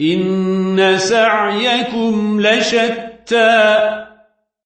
إن سعيكم لشتى